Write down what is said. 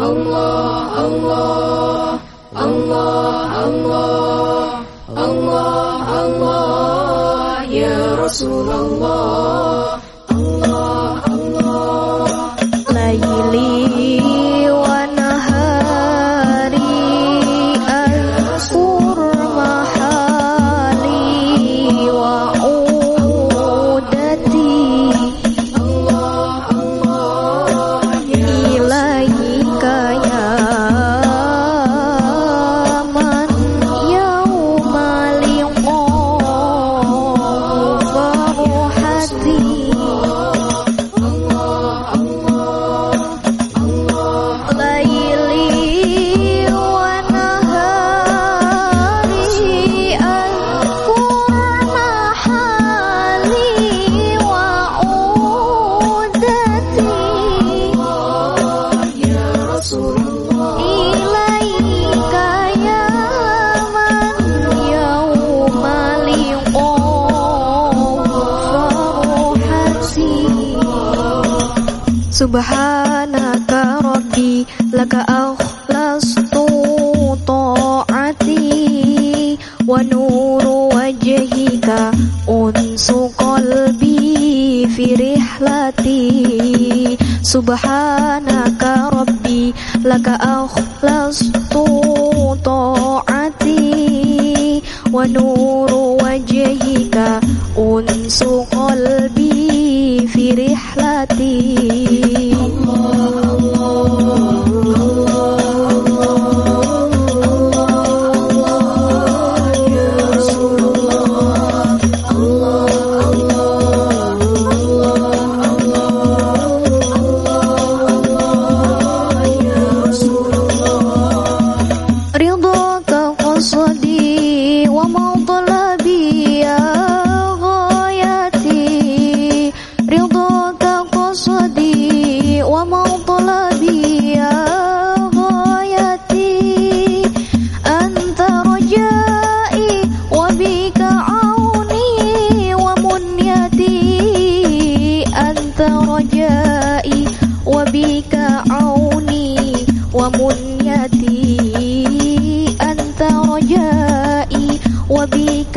Allah, Allah, Allah, Allah, Allah, Allah, Ya Rasulullah. Subhanaka Rabbi laka akhlastu ta'ati wa nuru wajhika unsu qalbi fi rihlati. Subhanaka Rabbi laka akhlastu ta'ati wa nuru wajhika unsu qalbi fi rihlati. ومنيتي أنت رجائي وبك